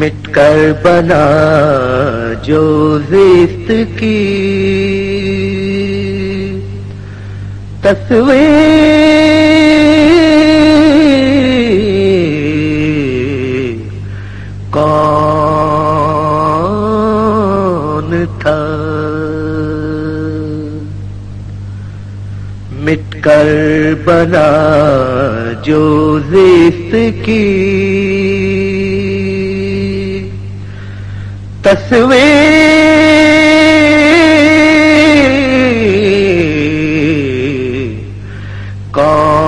مٹ کر بنا جو زیست کی۔ تصویر کون تھا؟ مٹ کر بنا جو زیست کی۔ تصویر کون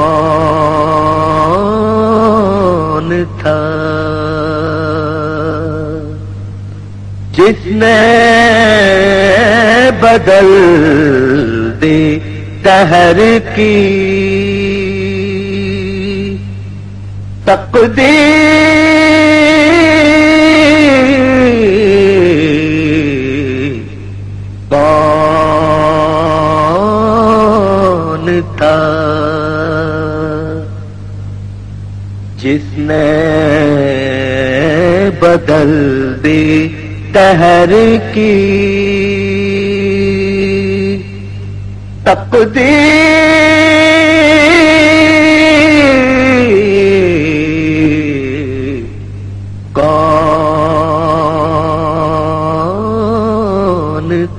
تھا؟ جس نے بدل دی تہر کی؟ تقدیر تھا جس نے بدل دی تہر کی۔ تقدیر کون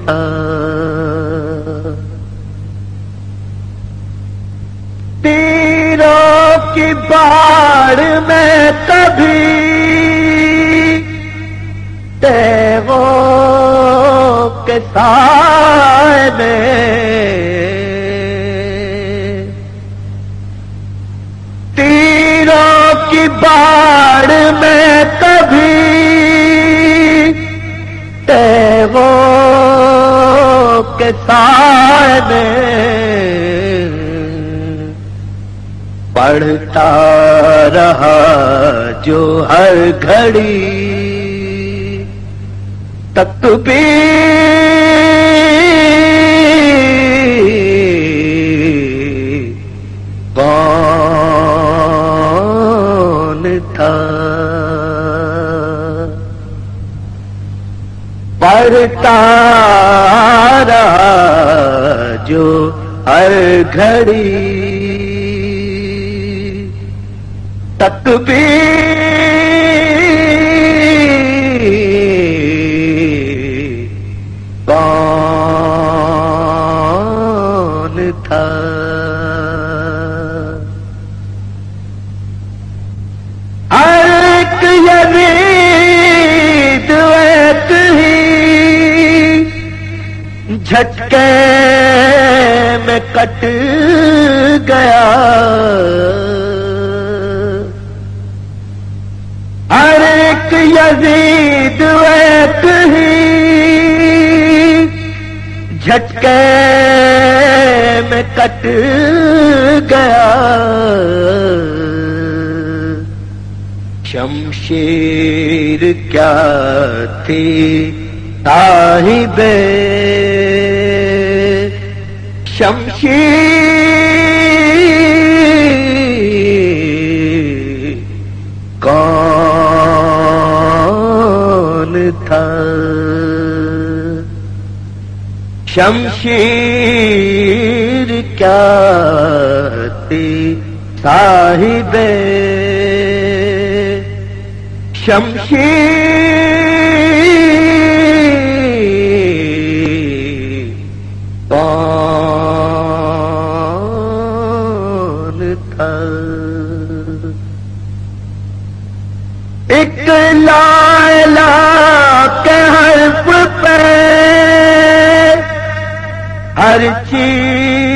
تھا؟ باڑ میں کبھی تیغوں کے سائے میں تیروں کی باڑ میں کبھی تیغوں کے سائے میں پڑھتا رہا جو ہر گھڑی تک بھی کون تھا؟ پڑھتا رہا جو ہر گھڑی تک بھی کون تھا؟ ایک ہی جھٹکے میں کٹ گیا۔ جھٹکے میں کٹ گیا۔ شمشیر کیا تھی؟ صاحب شمشیر کون تھا؟ شمشیر کیا تھی صاحب؟ شمشیر کون تھا؟ ایک لا کے حرف ہر چیز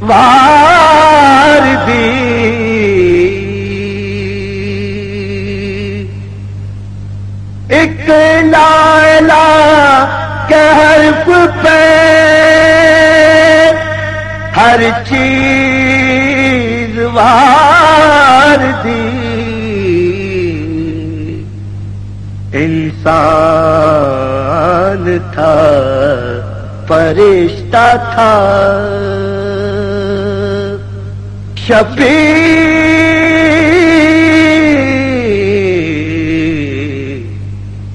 وار دی۔ ایک لا کے حرف پہ ہر چیز وار دی۔ انسان تھا فرشتہ تھا۔ شبی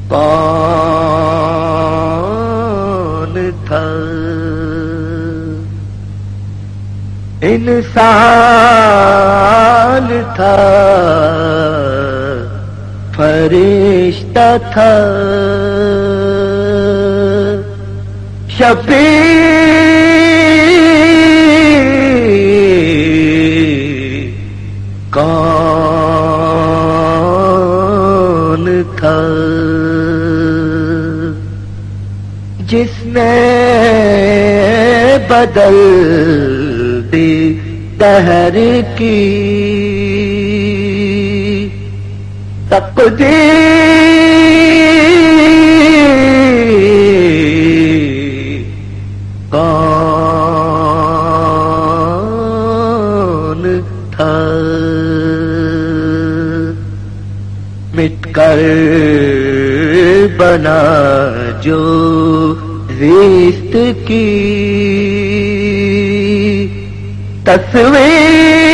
کون تھا؟ انسان تھا۔ فرشتہ تھا۔ شبی کون تھا؟ جس نے بدل دی تہر کی۔ تقدیر۔ کون تھا؟ مٹ کر بنا جو ریست کی۔ تصویر